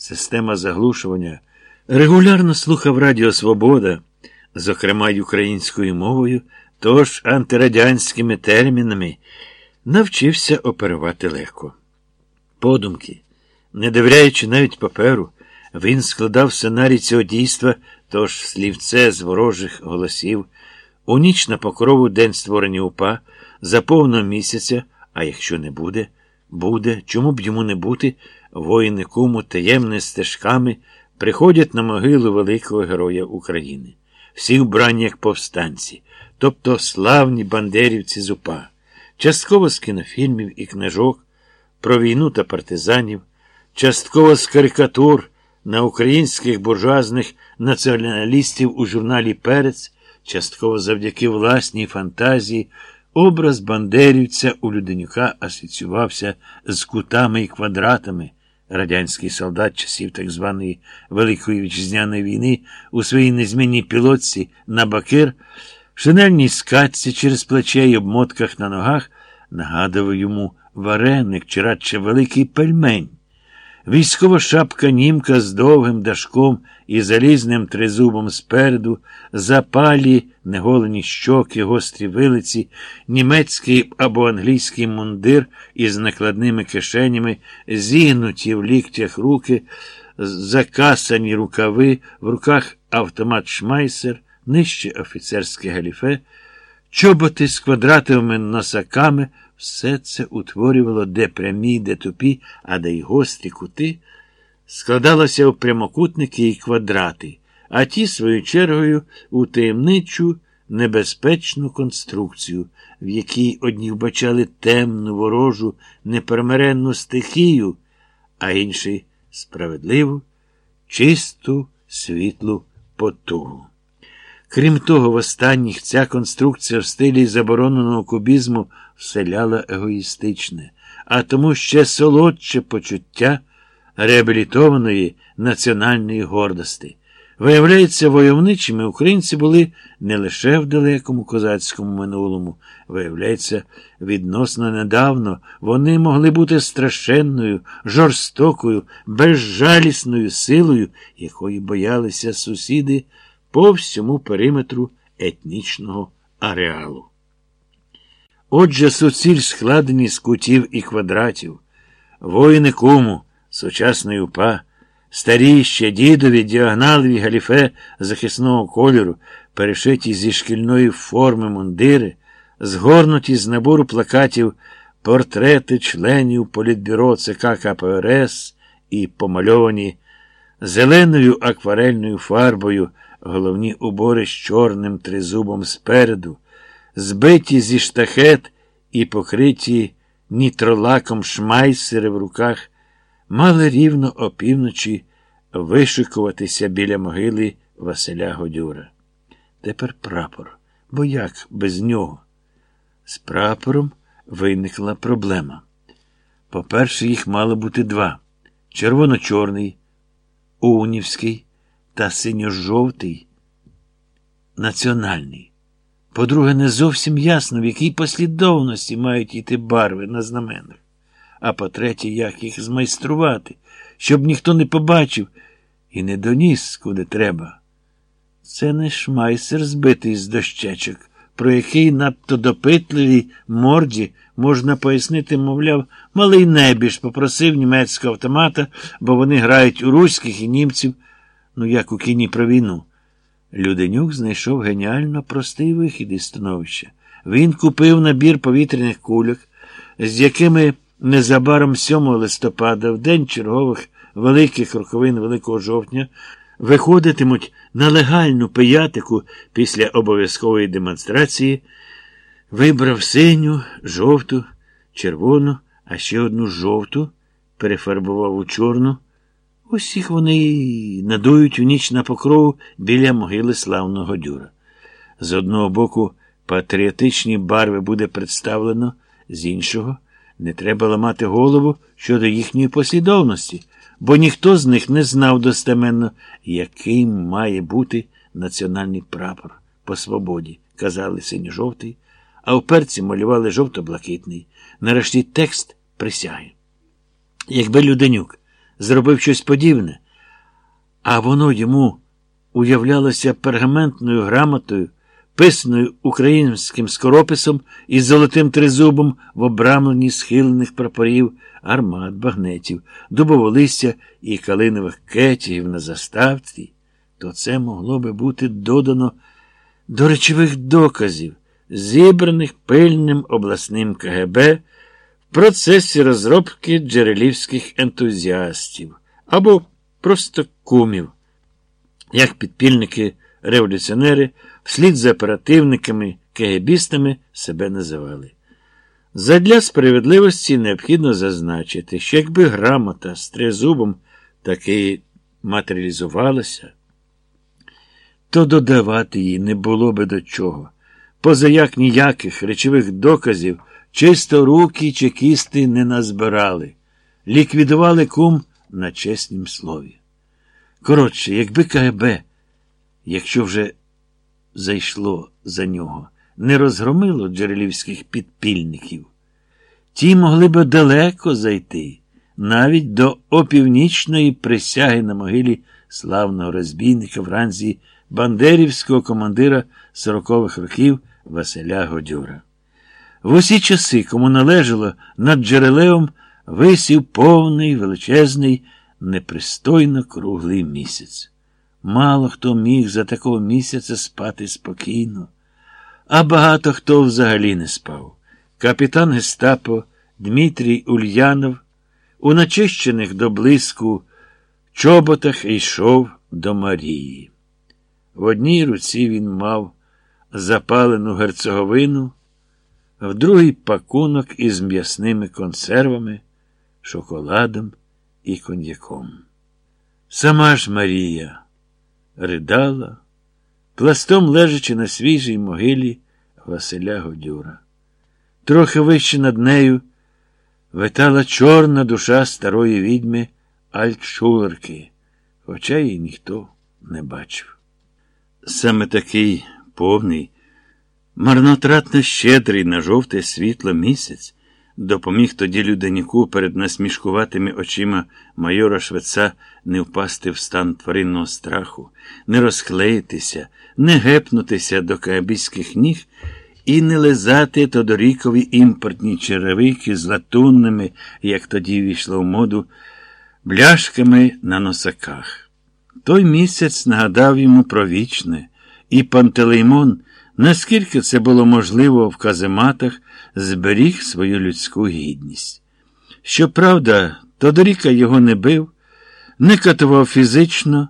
система заглушування, регулярно слухав Радіо Свобода, зокрема й українською мовою, тож антирадянськими термінами, навчився оперувати легко. Подумки, не довіряючи навіть паперу, він складав сценарій цього дійства, тож слівце з ворожих голосів, у ніч на покрову день створення УПА, за повного місяця, а якщо не буде, буде, чому б йому не бути, воїни куму таємними стежками приходять на могилу великого героя України. Всі вбрані як повстанці, тобто славні бандерівці з УПА, частково з кінофільмів і книжок про війну та партизанів, частково з карикатур на українських буржуазних націоналістів у журналі Перець, частково завдяки власній фантазії, образ бандерівця у Люденюка асоціювався з кутами і квадратами. Радянський солдат часів так званої Великої Вітчизняної війни у своїй незмінній пілотці на бакир, в шинельній скатці через плече й обмотках на ногах нагадував йому вареник чи радше великий пельмень. Військова шапка німка з довгим дашком і залізним тризубом спереду, запалі, неголені щоки, гострі вилиці, німецький або англійський мундир із накладними кишенями, зігнуті в ліктях руки, закасані рукави, в руках автомат Шмайсер, нижче офіцерське галіфе, чоботи з квадратовими носаками. Все це утворювало де прямі, де тупі, а де й гострі кути, складалося у прямокутники і квадрати, а ті, свою чергою, у таємничу небезпечну конструкцію, в якій одні вбачали темну, ворожу, неперемиренну стихію, а інші справедливу, чисту, світлу потугу. Крім того, в останніх ця конструкція в стилі забороненого кубізму вселяла егоїстичне, а тому ще солодше почуття реабілітованої національної гордості. Виявляється, войовничими українці були не лише в далекому козацькому минулому, виявляється, відносно недавно вони могли бути страшенною, жорстокою, безжалісною силою, якої боялися сусіди по всьому периметру етнічного ареалу. Отже, суціль складені з кутів і квадратів, воїни куму, сучасної упа, старі ще дідові діагналові галіфе захисного кольору, перешиті зі шкільної форми мундири, згорнуті з набору плакатів портрети членів Політбюро ЦК КПРС і помальовані зеленою акварельною фарбою головні убори з чорним тризубом спереду, збиті зі штахет і покриті нітролаком шмайсери в руках, мали рівно опівночі вишикуватися біля могили Василя Годюра. Тепер прапор, бо як без нього? З прапором виникла проблема. По-перше, їх мало бути два червоно-чорний, унівський та синьо-жовтий національний. По-друге, не зовсім ясно, в якій послідовності мають йти барви на знаменах. А по-третє, як їх змайструвати, щоб ніхто не побачив і не доніс, куди треба. Це не шмайсер збитий з дощечок, про який надто допитливій морді можна пояснити, мовляв, малий небіж попросив німецького автомата, бо вони грають у руських і німців, ну як у кіні про війну. Люденюк знайшов геніально простий вихід із становища. Він купив набір повітряних кульок, з якими незабаром 7 листопада, в день чергових великих роковин Великого жовтня, виходитимуть на легальну пиятику після обов'язкової демонстрації, вибрав синю, жовту, червону, а ще одну жовту, перефарбував у чорну. Усіх вони надують у ніч на покрову біля могили славного дюра. З одного боку, патріотичні барви буде представлено, з іншого, не треба ламати голову щодо їхньої послідовності, бо ніхто з них не знав достеменно, яким має бути національний прапор по свободі, казали синьо-жовтий, а в перці малювали жовто-блакитний. Нарешті текст присяги. Якби Люденюк зробив щось подібне, а воно йому уявлялося пергаментною грамотою, писаною українським скорописом із золотим тризубом в обрамленні схилених прапорів, армат, багнетів, дубоволистя і калинових кетігів на заставці, то це могло би бути додано до речових доказів, зібраних пильним обласним КГБ в процесі розробки джерелівських ентузіастів або просто кумів, як підпільники революціонери вслід за оперативниками кегебістами себе називали. Задля справедливості необхідно зазначити, що якби грамота з тризубом таки матеріалізувалася, то додавати її не було би до чого. Поза як ніяких речових доказів чисто руки чекісти не назбирали, ліквідували кум на чеснім слові. Коротше, якби КГБ, якщо вже зайшло за нього, не розгромило джерелівських підпільників, ті могли б далеко зайти, навіть до опівнічної присяги на могилі славного розбійника Франції бандерівського командира сорокових років Василя Годюра. В усі часи, кому належало над джерелевом, висів повний величезний, непристойно круглий місяць. Мало хто міг за такого місяця спати спокійно, а багато хто взагалі не спав. Капітан Гестапо Дмитрій Ульянов у начищених до блиску чоботах йшов до Марії. В одній руці він мав запалену герцоговину, в другий пакунок із м'ясними консервами, шоколадом і коньяком. Сама ж Марія ридала, пластом лежачи на свіжій могилі Василя Годюра. Трохи вище над нею витала чорна душа старої відьми Альтшулерки, хоча її ніхто не бачив. Саме такий повний, марнотратно щедрий на жовте світло місяць допоміг тоді людиніку перед насмішкуватими очима майора Швеца не впасти в стан тваринного страху, не розклеїтися, не гепнутися до каябійських ніг і не лизати Тодорікові імпортні черевики з латунними, як тоді війшло в моду, бляшками на носаках. Той місяць нагадав йому про вічне, і Пантелеймон, наскільки це було можливо в казематах, зберіг свою людську гідність. Щоправда, Тодоріка його не бив, не катував фізично.